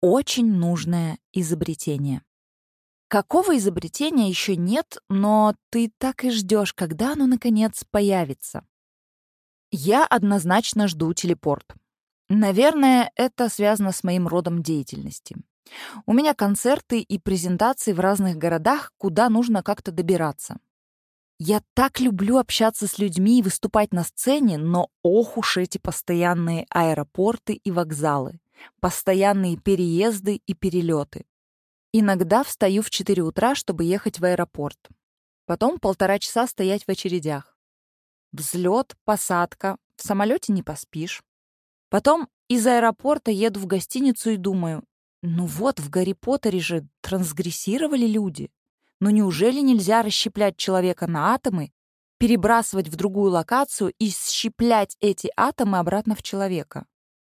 Очень нужное изобретение. Какого изобретения еще нет, но ты так и ждешь, когда оно, наконец, появится. Я однозначно жду телепорт. Наверное, это связано с моим родом деятельности. У меня концерты и презентации в разных городах, куда нужно как-то добираться. Я так люблю общаться с людьми и выступать на сцене, но ох уж эти постоянные аэропорты и вокзалы, постоянные переезды и перелеты. Иногда встаю в 4 утра, чтобы ехать в аэропорт. Потом полтора часа стоять в очередях. Взлет, посадка, в самолете не поспишь. Потом из аэропорта еду в гостиницу и думаю, ну вот, в Гарри Поттере же трансгрессировали люди. Но неужели нельзя расщеплять человека на атомы, перебрасывать в другую локацию и щеплять эти атомы обратно в человека?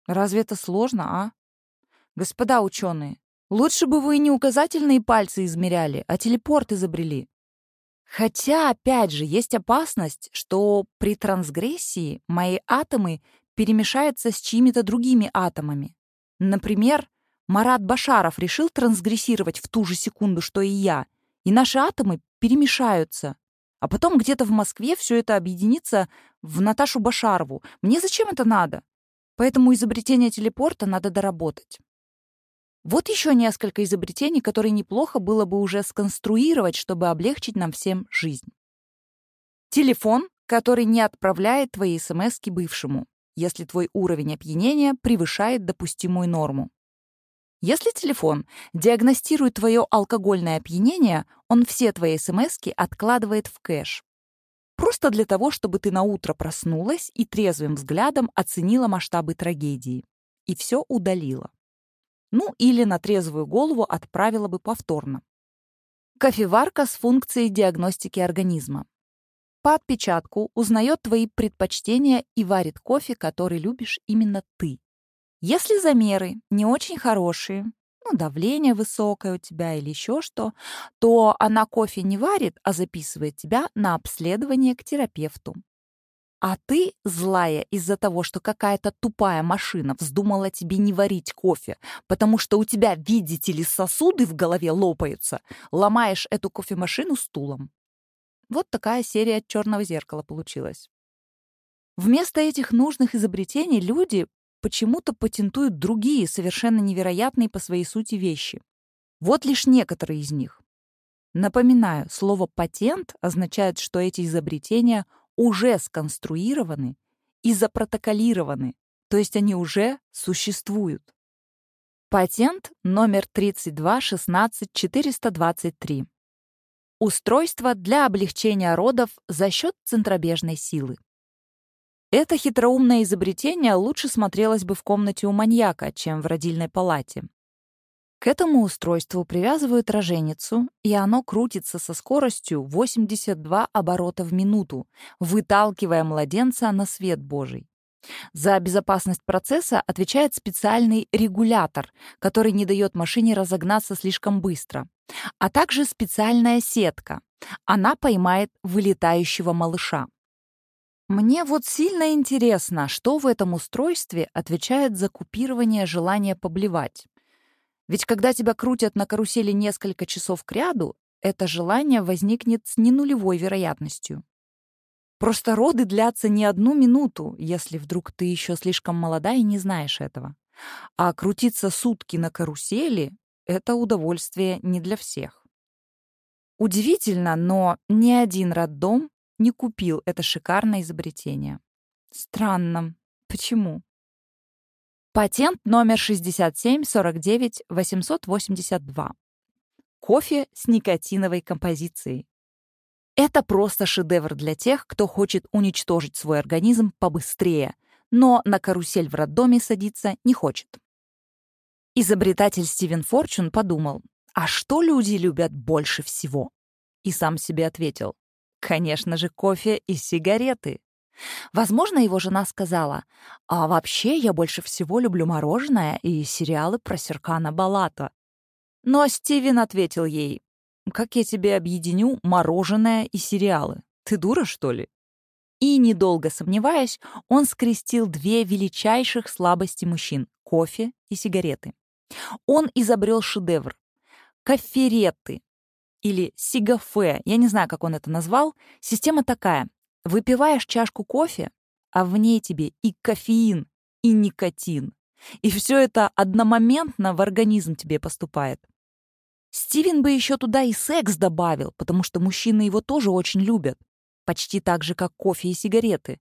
Разве это сложно, а? Господа ученые, лучше бы вы не указательные пальцы измеряли, а телепорт изобрели. Хотя, опять же, есть опасность, что при трансгрессии мои атомы перемешаются с чьими-то другими атомами. Например, Марат Башаров решил трансгрессировать в ту же секунду, что и я, и наши атомы перемешаются. А потом где-то в Москве все это объединится в Наташу Башарову. Мне зачем это надо? Поэтому изобретение телепорта надо доработать. Вот еще несколько изобретений, которые неплохо было бы уже сконструировать, чтобы облегчить нам всем жизнь. Телефон, который не отправляет твои смс бывшему, если твой уровень опьянения превышает допустимую норму. Если телефон диагностирует твое алкогольное опьянение, он все твои смс откладывает в кэш. Просто для того, чтобы ты на утро проснулась и трезвым взглядом оценила масштабы трагедии. И все удалила. Ну, или на трезвую голову отправила бы повторно. Кофеварка с функцией диагностики организма. По отпечатку узнает твои предпочтения и варит кофе, который любишь именно ты. Если замеры не очень хорошие, ну, давление высокое у тебя или еще что, то она кофе не варит, а записывает тебя на обследование к терапевту. А ты злая из-за того, что какая-то тупая машина вздумала тебе не варить кофе, потому что у тебя, видите ли, сосуды в голове лопаются, ломаешь эту кофемашину стулом. Вот такая серия «Черного зеркала» получилась. Вместо этих нужных изобретений люди почему-то патентуют другие, совершенно невероятные по своей сути вещи. Вот лишь некоторые из них. Напоминаю, слово «патент» означает, что эти изобретения уже сконструированы и запротоколированы, то есть они уже существуют. Патент номер 3216423. Устройство для облегчения родов за счет центробежной силы. Это хитроумное изобретение лучше смотрелось бы в комнате у маньяка, чем в родильной палате. К этому устройству привязывают роженицу, и оно крутится со скоростью 82 оборота в минуту, выталкивая младенца на свет Божий. За безопасность процесса отвечает специальный регулятор, который не дает машине разогнаться слишком быстро, а также специальная сетка. Она поймает вылетающего малыша. Мне вот сильно интересно, что в этом устройстве отвечает за купирование желания поблевать. Ведь когда тебя крутят на карусели несколько часов кряду, это желание возникнет с ненулевой вероятностью. Просто роды длятся не одну минуту, если вдруг ты еще слишком молода и не знаешь этого. А крутиться сутки на карусели — это удовольствие не для всех. Удивительно, но ни один роддом не купил это шикарное изобретение. Странно. Почему? Патент номер 6749-882. Кофе с никотиновой композицией. Это просто шедевр для тех, кто хочет уничтожить свой организм побыстрее, но на карусель в роддоме садиться не хочет. Изобретатель Стивен Форчун подумал, а что люди любят больше всего? И сам себе ответил, Конечно же, кофе и сигареты. Возможно, его жена сказала, «А вообще я больше всего люблю мороженое и сериалы про Серкана Балата». Но Стивен ответил ей, «Как я тебе объединю мороженое и сериалы? Ты дура, что ли?» И, недолго сомневаясь, он скрестил две величайших слабости мужчин — кофе и сигареты. Он изобрел шедевр — кофереты или сигафе, я не знаю, как он это назвал. Система такая. Выпиваешь чашку кофе, а в ней тебе и кофеин, и никотин. И все это одномоментно в организм тебе поступает. Стивен бы еще туда и секс добавил, потому что мужчины его тоже очень любят. Почти так же, как кофе и сигареты.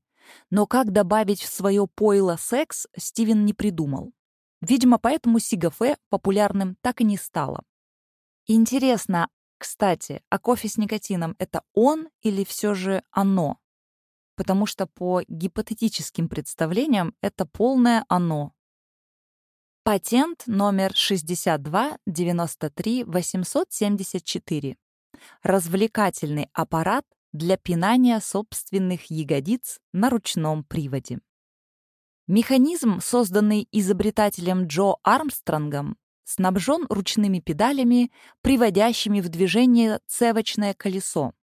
Но как добавить в свое пойло секс, Стивен не придумал. Видимо, поэтому сигафе популярным так и не стало. Интересно, кстати, а кофе с никотином — это он или все же оно? Потому что по гипотетическим представлениям это полное оно. Патент номер 62-93-874. Развлекательный аппарат для пинания собственных ягодиц на ручном приводе. Механизм, созданный изобретателем Джо Армстронгом, снабжен ручными педалями, приводящими в движение цевочное колесо.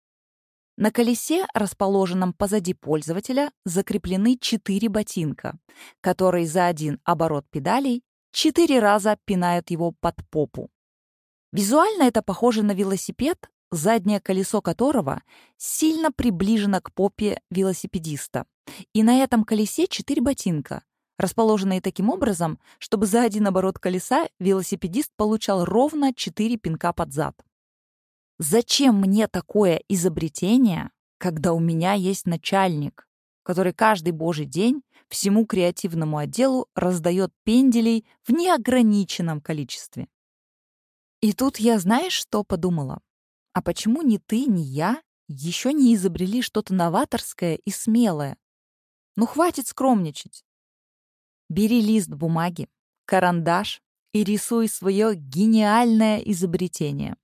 На колесе, расположенном позади пользователя, закреплены четыре ботинка, которые за один оборот педалей четыре раза пинают его под попу. Визуально это похоже на велосипед, заднее колесо которого сильно приближено к попе велосипедиста. И на этом колесе четыре ботинка, расположенные таким образом, чтобы за один оборот колеса велосипедист получал ровно четыре пинка под зад. Зачем мне такое изобретение, когда у меня есть начальник, который каждый божий день всему креативному отделу раздает пенделей в неограниченном количестве. И тут я, знаешь, что подумала? А почему ни ты, ни я еще не изобрели что-то новаторское и смелое? Ну, хватит скромничать. Бери лист бумаги, карандаш и рисуй свое гениальное изобретение.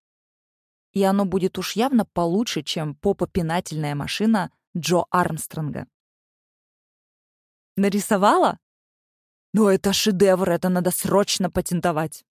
И оно будет уж явно получше, чем попопинательная машина Джо Армстронга. Нарисовала? Ну, это шедевр, это надо срочно патентовать.